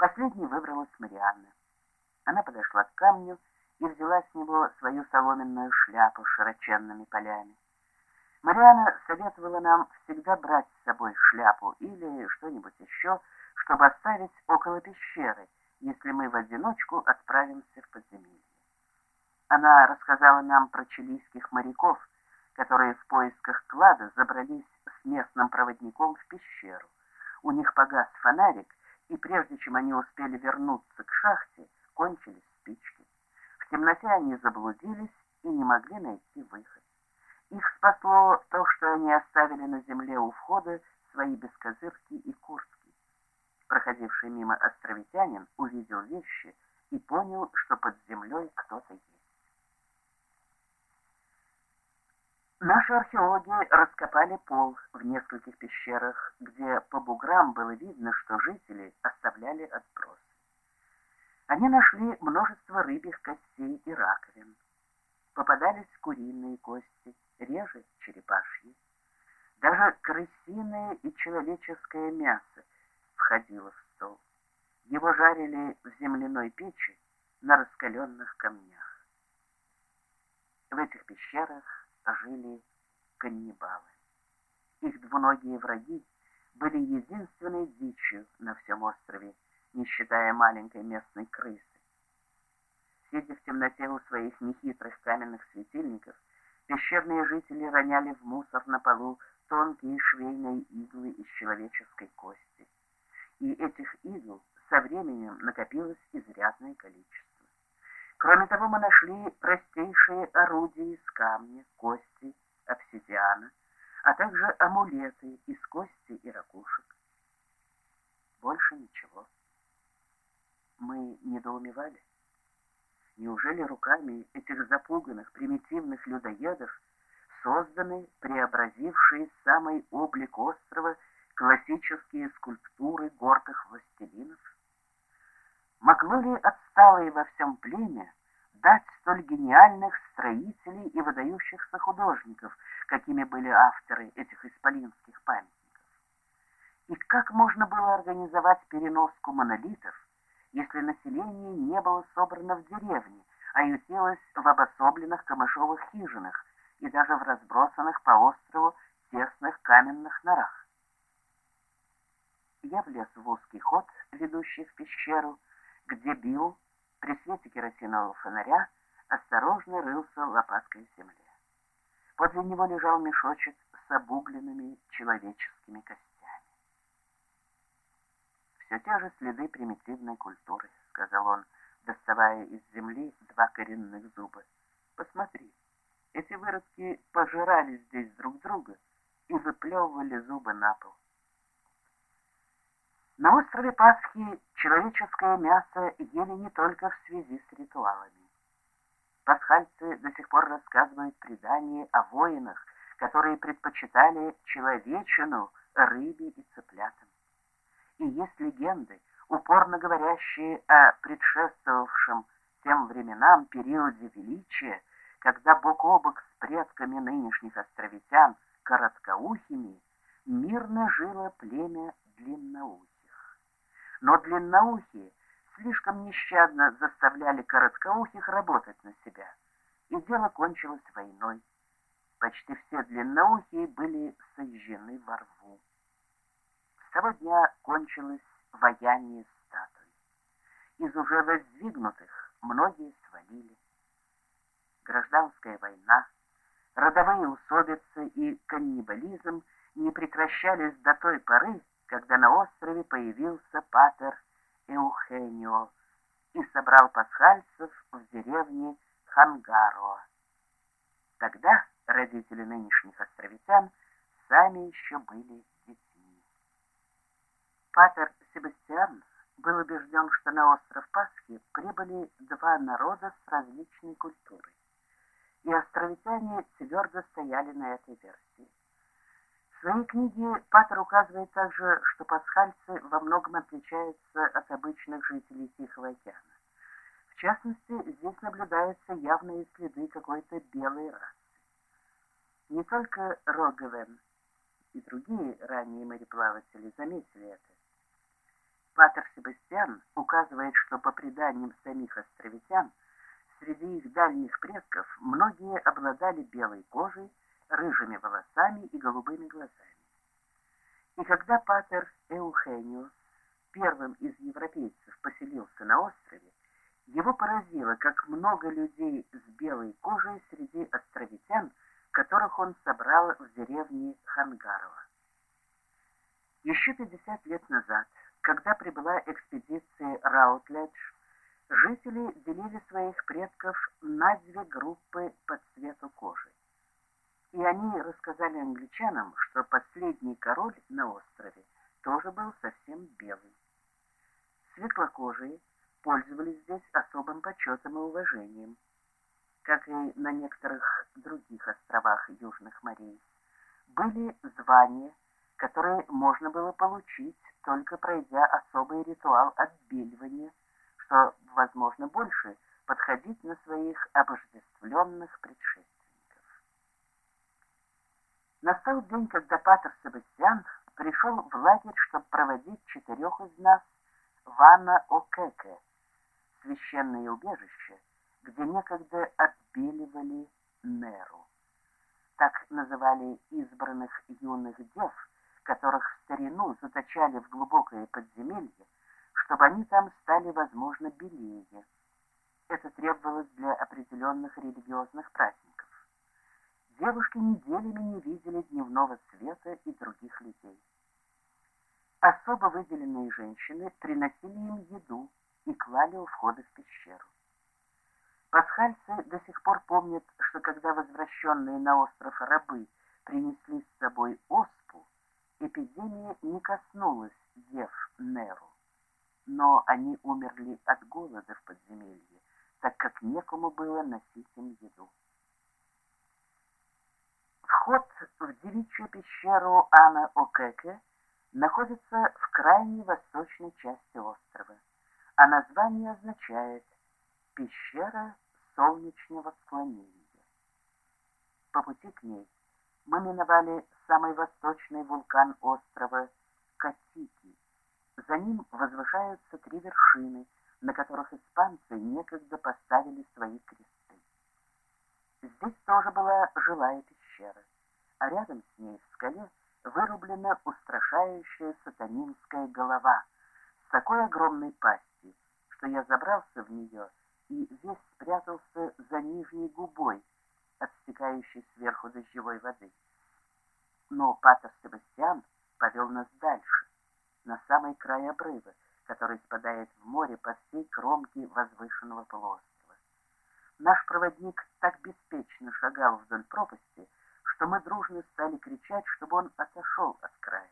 Последней выбралась Марианна. Она подошла к камню и взяла с него свою соломенную шляпу с широченными полями. Мариана советовала нам всегда брать с собой шляпу или что-нибудь еще, чтобы оставить около пещеры, если мы в одиночку отправимся в подземелье. Она рассказала нам про чилийских моряков, которые в поисках клада забрались с местным проводником в пещеру. У них погас фонарик, и прежде чем они успели вернуться к шахте, кончились спички. В темноте они заблудились и не могли найти выход. Их спасло то, что они оставили на земле у входа свои бескозырки и куртки. Проходивший мимо островитянин увидел вещи и понял, что под землей кто-то есть. Наши археологи раскопали пол в нескольких пещерах, где по буграм было видно, что жители оставляли отбросы. Они нашли множество рыбьих костей и раковин. Попадались куриные кости, реже черепашьи. Даже крысиное и человеческое мясо входило в стол. Его жарили в земляной печи на раскаленных камнях. В этих пещерах жили каннибалы. Их двуногие враги были единственной дичью на всем острове, не считая маленькой местной крысы. Сидя в темноте у своих нехитрых каменных светильников, пещерные жители роняли в мусор на полу тонкие швейные иглы из человеческой кости. И этих игл со временем накопилось изрядное количество. Кроме того, мы нашли простейшие орудия из камня, кости, обсидиана, а также амулеты из кости и ракушек. Больше ничего. Мы недоумевали. Неужели руками этих запуганных, примитивных людоедов созданы преобразившие самый облик острова классические скульптуры гордых властелинов? Могло ли отсталое во всем племя дать столь гениальных строителей и выдающихся художников, какими были авторы этих исполинских памятников? И как можно было организовать переноску монолитов, если население не было собрано в деревне, а ютилось в обособленных камышовых хижинах и даже в разбросанных по острову тесных каменных норах? Я влез в узкий ход, ведущий в пещеру, где Билл при свете керосинового фонаря осторожно рылся лопаткой в земле. Подле него лежал мешочек с обугленными человеческими костями. «Все те же следы примитивной культуры», — сказал он, доставая из земли два коренных зуба. «Посмотри, эти выродки пожирали здесь друг друга и выплевывали зубы на пол. На острове Пасхи человеческое мясо ели не только в связи с ритуалами. Пасхальцы до сих пор рассказывают предания о воинах, которые предпочитали человечину рыбе и цыплятам. И есть легенды, упорно говорящие о предшествовавшем тем временам периоде величия, когда бок о бок с предками нынешних островитян, короткоухими, мирно жило племя длинноухих но длинноухие слишком нещадно заставляли короткоухих работать на себя, и дело кончилось войной. Почти все длинноухие были сожжены во рву. С того дня кончилось вояние статуй. Из уже воздвигнутых многие свалили. Гражданская война, родовые усобицы и каннибализм не прекращались до той поры, когда на острове появился патер Эухенио и собрал пасхальцев в деревне Хангароа. Тогда родители нынешних островитян сами еще были детьми. Патер Себастьян был убежден, что на остров Пасхи прибыли два народа с различной культурой, и островитяне твердо стояли на этой версии. В своей книге Паттер указывает также, что пасхальцы во многом отличаются от обычных жителей Тихого океана. В частности, здесь наблюдаются явные следы какой-то белой расы. Не только Роговен и другие ранние мореплаватели заметили это. Патер Себастьян указывает, что по преданиям самих островитян, среди их дальних предков многие обладали белой кожей, рыжими волосами и голубыми глазами. И когда Патер Эухениус первым из европейцев поселился на острове, его поразило, как много людей с белой кожей среди островитян, которых он собрал в деревне Хангарова. Еще 50 лет назад, когда прибыла экспедиция Раутледж, жители делили своих предков на две группы по цвету кожи. И они рассказали англичанам, что последний король на острове тоже был совсем белый. Светлокожие пользовались здесь особым почетом и уважением, как и на некоторых других островах Южных морей. Были звания, которые можно было получить, только пройдя особый ритуал отбеливания, что, возможно, больше подходить на своих обождествленных предшественников. Настал день, когда Патер Себастьян пришел в лагерь, чтобы проводить четырех из нас в Анна-Океке, священное убежище, где некогда отбеливали Неру. Так называли избранных юных дев, которых в старину заточали в глубокое подземелье, чтобы они там стали, возможно, белее. Это требовалось для определенных религиозных праздников. Девушки неделями не видели дневного света и других людей. Особо выделенные женщины приносили им еду и клали у входа в пещеру. Пасхальцы до сих пор помнят, что когда возвращенные на остров рабы принесли с собой оспу, эпидемия не коснулась дев Неру, но они умерли от голода в подземелье, так как некому было носить им еду. Вход в девичью пещеру Ана Океке находится в крайней восточной части острова, а название означает «пещера солнечного склонения». По пути к ней мы миновали самый восточный вулкан острова Катики. За ним возвышаются три вершины, на которых испанцы некогда поставили свои кресты. Здесь тоже была жилая пещера, а рядом с ней в скале вырублена устрашающая сатанинская голова с такой огромной пастью, что я забрался в нее и весь спрятался за нижней губой, отстекающей сверху дождевой воды но Патер Себастьян повел нас дальше, на самый край обрыва, который спадает в море по всей кромке возвышенного полуострова. Наш проводник так беспечно шагал вдоль пропасти, что мы дружно стали кричать, чтобы он отошел от края.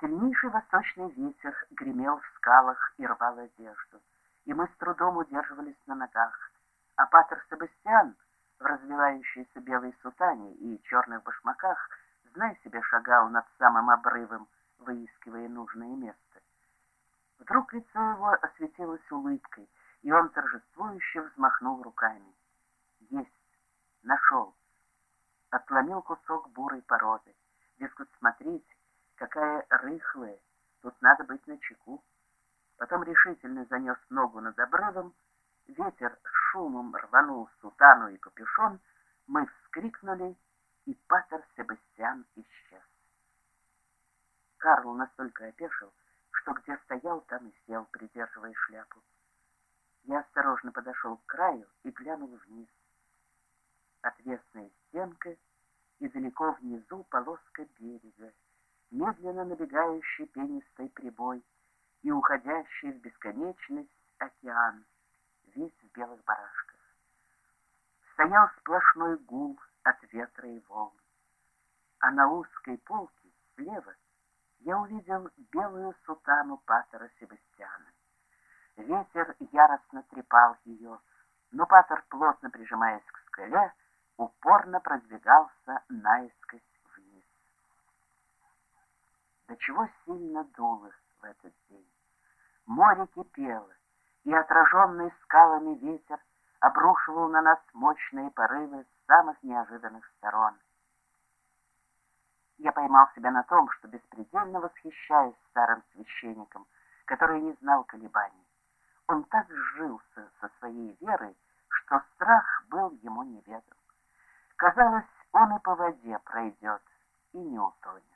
Сильнейший восточный ветер гремел в скалах и рвал одежду, и мы с трудом удерживались на ногах, а Патер Себастьян — в развивающейся белой сутане и черных башмаках, знай себе, шагал над самым обрывом, выискивая нужное место. Вдруг лицо его осветилось улыбкой, и он торжествующе взмахнул руками. Есть! Нашел! Отломил кусок бурой породы. Дескать, смотрите, какая рыхлая, тут надо быть начеку. Потом решительно занес ногу над обрывом, ветер шумом рванул сутану и капюшон, мы вскрикнули, и патер Себастьян исчез. Карл настолько опешил, что где стоял, там и сел, придерживая шляпу. Я осторожно подошел к краю и глянул вниз. Отвесная стенка и далеко внизу полоска берега, медленно набегающий пенистый прибой и уходящий в бесконечность океан — весь в белых барашках. Стоял сплошной гул от ветра и волн. А на узкой полке слева я увидел белую сутану патера Себастьяна. Ветер яростно трепал ее, но патер, плотно прижимаясь к скале, упорно продвигался наискось вниз. До чего сильно дуло в этот день. Море кипело, и отраженный скалами ветер обрушивал на нас мощные порывы с самых неожиданных сторон. Я поймал себя на том, что беспредельно восхищаюсь старым священником, который не знал колебаний. Он так сжился со своей верой, что страх был ему неведом. Казалось, он и по воде пройдет, и не утонет.